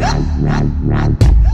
Ah!